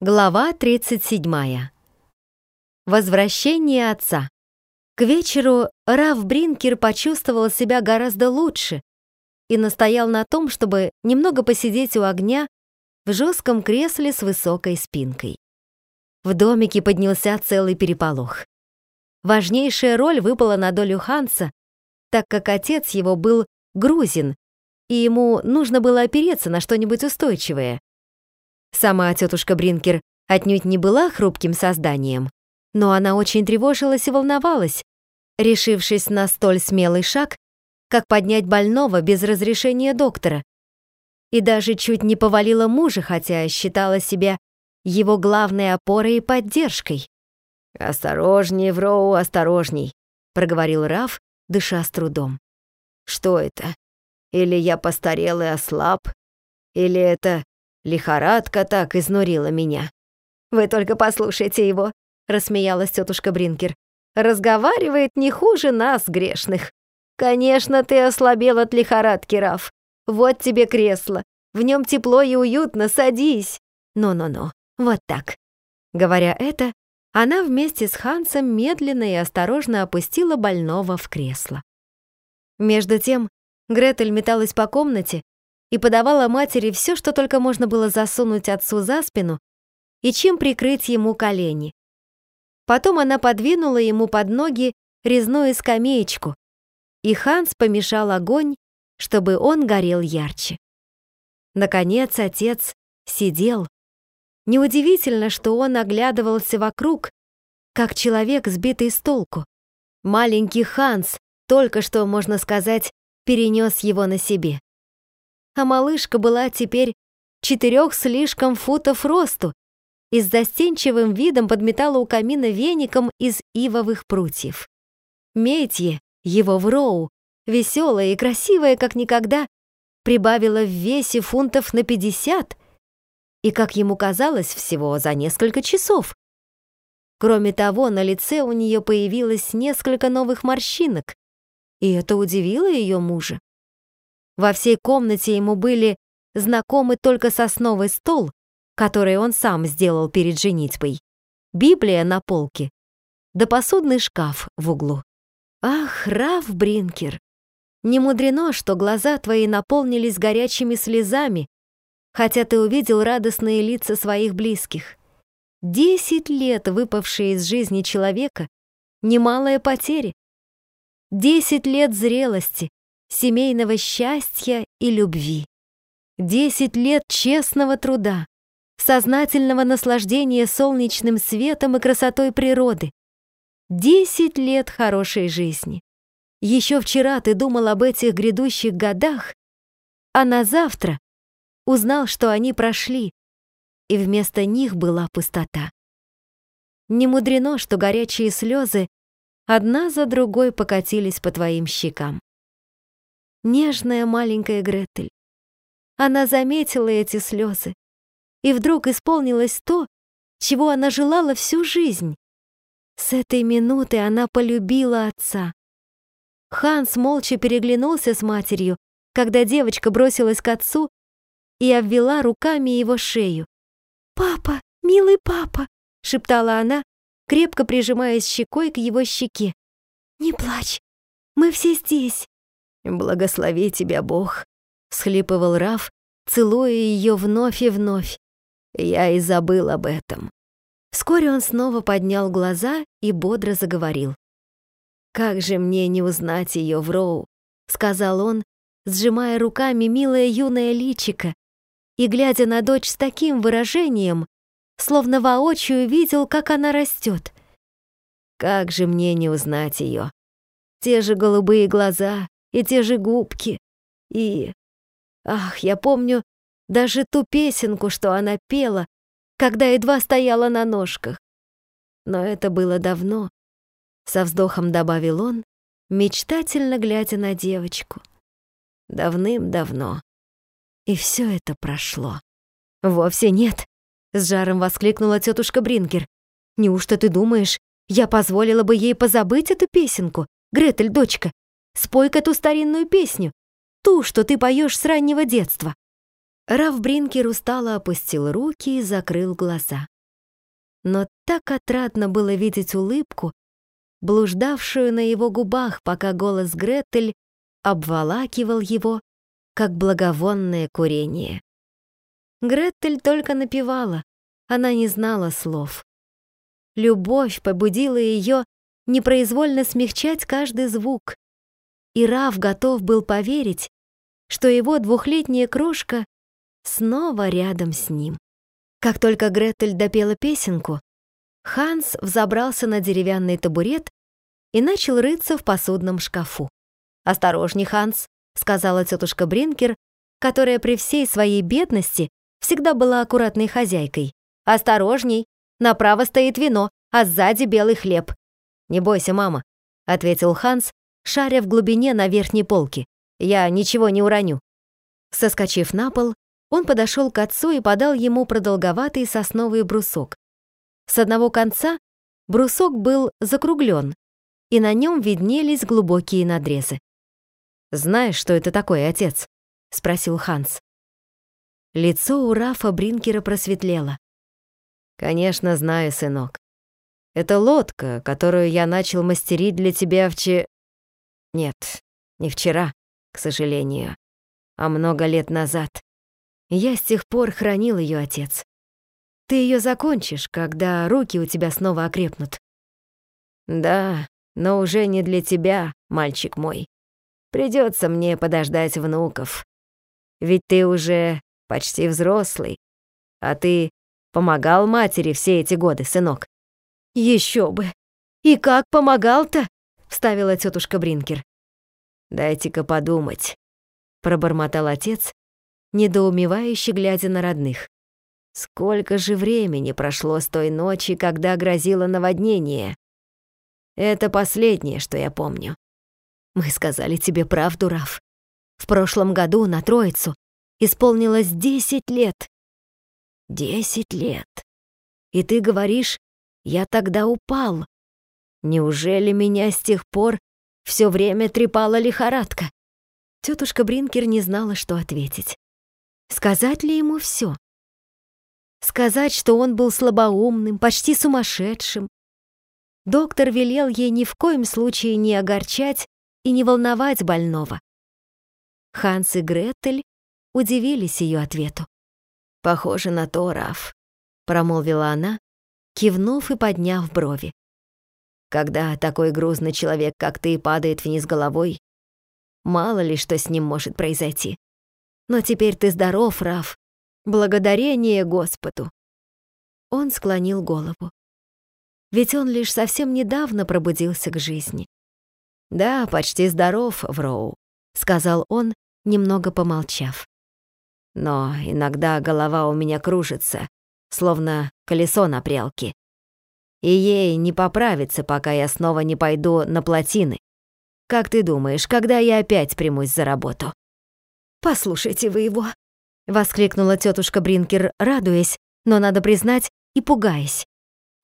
Глава 37. Возвращение отца. К вечеру Раф Бринкер почувствовал себя гораздо лучше и настоял на том, чтобы немного посидеть у огня в жестком кресле с высокой спинкой. В домике поднялся целый переполох. Важнейшая роль выпала на долю Ханса, так как отец его был грузин, и ему нужно было опереться на что-нибудь устойчивое. Сама тетушка Бринкер отнюдь не была хрупким созданием, но она очень тревожилась и волновалась, решившись на столь смелый шаг, как поднять больного без разрешения доктора. И даже чуть не повалила мужа, хотя считала себя его главной опорой и поддержкой. «Осторожней, Вроу, осторожней», — проговорил Раф, дыша с трудом. «Что это? Или я постарел и ослаб? Или это Лихорадка так изнурила меня. «Вы только послушайте его», — рассмеялась тетушка Бринкер. «Разговаривает не хуже нас, грешных. Конечно, ты ослабел от лихорадки, Раф. Вот тебе кресло. В нем тепло и уютно, садись. Ну-ну-ну, вот так». Говоря это, она вместе с Хансом медленно и осторожно опустила больного в кресло. Между тем, Гретель металась по комнате, и подавала матери все, что только можно было засунуть отцу за спину и чем прикрыть ему колени. Потом она подвинула ему под ноги резную скамеечку, и Ханс помешал огонь, чтобы он горел ярче. Наконец отец сидел. Неудивительно, что он оглядывался вокруг, как человек, сбитый с толку. Маленький Ханс, только что, можно сказать, перенес его на себе а малышка была теперь четырех слишком футов росту и с застенчивым видом подметала у камина веником из ивовых прутьев. Метье, его вроу, веселая и красивая, как никогда, прибавила в весе фунтов на пятьдесят, и, как ему казалось, всего за несколько часов. Кроме того, на лице у нее появилось несколько новых морщинок, и это удивило ее мужа. Во всей комнате ему были знакомы только сосновый стол, который он сам сделал перед женитьбой, Библия на полке, да посудный шкаф в углу. Ах, Раф Бринкер, не мудрено, что глаза твои наполнились горячими слезами, хотя ты увидел радостные лица своих близких. Десять лет, выпавшие из жизни человека, немалая потеря. Десять лет зрелости, семейного счастья и любви. Десять лет честного труда, сознательного наслаждения солнечным светом и красотой природы. Десять лет хорошей жизни. Еще вчера ты думал об этих грядущих годах, а на завтра узнал, что они прошли, и вместо них была пустота. Не мудрено, что горячие слезы одна за другой покатились по твоим щекам нежная маленькая Гретель. Она заметила эти слезы, и вдруг исполнилось то, чего она желала всю жизнь. С этой минуты она полюбила отца. Ханс молча переглянулся с матерью, когда девочка бросилась к отцу и обвела руками его шею. «Папа, милый папа!» — шептала она, крепко прижимаясь щекой к его щеке. «Не плачь, мы все здесь!» «Благослови тебя, Бог», — схлипывал Раф, целуя ее вновь и вновь. «Я и забыл об этом». Вскоре он снова поднял глаза и бодро заговорил. «Как же мне не узнать ее в Роу?» — сказал он, сжимая руками милое юное личико и глядя на дочь с таким выражением, словно воочию видел, как она растет. «Как же мне не узнать ее? Те же голубые глаза, и те же губки. И... Ах, я помню даже ту песенку, что она пела, когда едва стояла на ножках. Но это было давно. Со вздохом добавил он, мечтательно глядя на девочку. Давным-давно. И все это прошло. Вовсе нет, с жаром воскликнула тетушка Бринкер. Неужто ты думаешь, я позволила бы ей позабыть эту песенку? Гретель, дочка, Спой-ка ту старинную песню, ту, что ты поешь с раннего детства. Раф Бринкер устало опустил руки и закрыл глаза. Но так отрадно было видеть улыбку, блуждавшую на его губах, пока голос Гретель обволакивал его, как благовонное курение. Гретель только напевала, она не знала слов. Любовь побудила ее непроизвольно смягчать каждый звук, и Раф готов был поверить, что его двухлетняя крошка снова рядом с ним. Как только Гретель допела песенку, Ханс взобрался на деревянный табурет и начал рыться в посудном шкафу. «Осторожней, Ханс», — сказала тетушка Бринкер, которая при всей своей бедности всегда была аккуратной хозяйкой. «Осторожней, направо стоит вино, а сзади белый хлеб». «Не бойся, мама», — ответил Ханс, шаря в глубине на верхней полке. «Я ничего не уроню». Соскочив на пол, он подошел к отцу и подал ему продолговатый сосновый брусок. С одного конца брусок был закруглен, и на нем виднелись глубокие надрезы. «Знаешь, что это такое, отец?» — спросил Ханс. Лицо у Рафа Бринкера просветлело. «Конечно, знаю, сынок. Это лодка, которую я начал мастерить для тебя вчера... Нет, не вчера, к сожалению, а много лет назад. Я с тех пор хранил ее отец. Ты ее закончишь, когда руки у тебя снова окрепнут. Да, но уже не для тебя, мальчик мой. Придется мне подождать внуков. Ведь ты уже почти взрослый, а ты помогал матери все эти годы, сынок. Еще бы. И как помогал-то? Вставила тетушка Бринкер. Дайте-ка подумать, пробормотал отец недоумевающе глядя на родных. Сколько же времени прошло с той ночи, когда грозило наводнение? Это последнее, что я помню. Мы сказали тебе правду, Раф. В прошлом году на Троицу исполнилось десять лет. Десять лет. И ты говоришь, я тогда упал. Неужели меня с тех пор все время трепала лихорадка? Тетушка Бринкер не знала, что ответить. Сказать ли ему все? Сказать, что он был слабоумным, почти сумасшедшим? Доктор велел ей ни в коем случае не огорчать и не волновать больного. Ханс и Гретель удивились ее ответу. «Похоже на то, Раф», — промолвила она, кивнув и подняв брови. «Когда такой грузный человек, как ты, падает вниз головой, мало ли что с ним может произойти. Но теперь ты здоров, Раф. Благодарение Господу. Он склонил голову. Ведь он лишь совсем недавно пробудился к жизни. «Да, почти здоров, Вроу», — сказал он, немного помолчав. «Но иногда голова у меня кружится, словно колесо на прялке. И ей не поправится, пока я снова не пойду на плотины. Как ты думаешь, когда я опять примусь за работу?» «Послушайте вы его!» — воскликнула тетушка Бринкер, радуясь, но, надо признать, и пугаясь.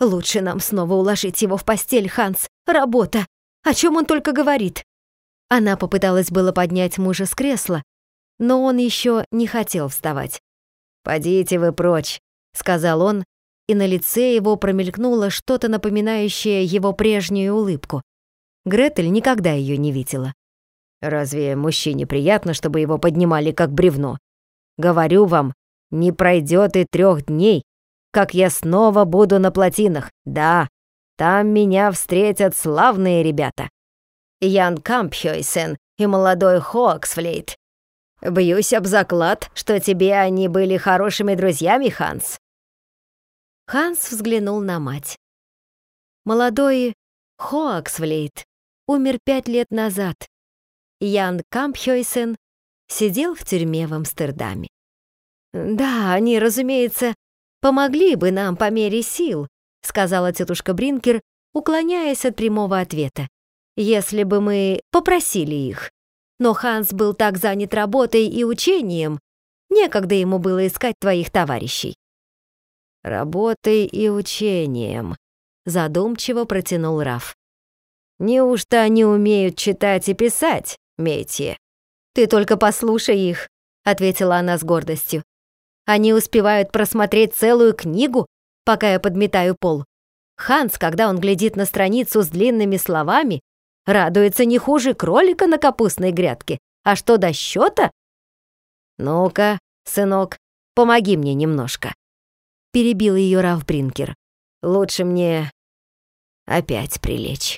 «Лучше нам снова уложить его в постель, Ханс. Работа! О чем он только говорит?» Она попыталась было поднять мужа с кресла, но он еще не хотел вставать. «Подите вы прочь», — сказал он, и на лице его промелькнуло что-то напоминающее его прежнюю улыбку. Гретель никогда ее не видела. Разве мужчине приятно, чтобы его поднимали как бревно? Говорю вам, не пройдет и трех дней, как я снова буду на плотинах. Да, там меня встретят славные ребята. Ян Кампхёйсен и молодой Хоаксфлейт. Бьюсь об заклад, что тебе они были хорошими друзьями, Ханс. Ханс взглянул на мать. Молодой Хоаксфлейт умер пять лет назад, Ян Кампхёйсен сидел в тюрьме в Амстердаме. «Да, они, разумеется, помогли бы нам по мере сил», сказала тетушка Бринкер, уклоняясь от прямого ответа, «если бы мы попросили их. Но Ханс был так занят работой и учением, некогда ему было искать твоих товарищей». «Работой и учением», задумчиво протянул Раф. «Неужто они умеют читать и писать?» Метье. «Ты только послушай их», — ответила она с гордостью. Они успевают просмотреть целую книгу, пока я подметаю пол. Ханс, когда он глядит на страницу с длинными словами, радуется не хуже кролика на капустной грядке. А что до счета? Ну-ка, сынок, помоги мне немножко. Перебил ее Раф Бринкер. Лучше мне опять прилечь.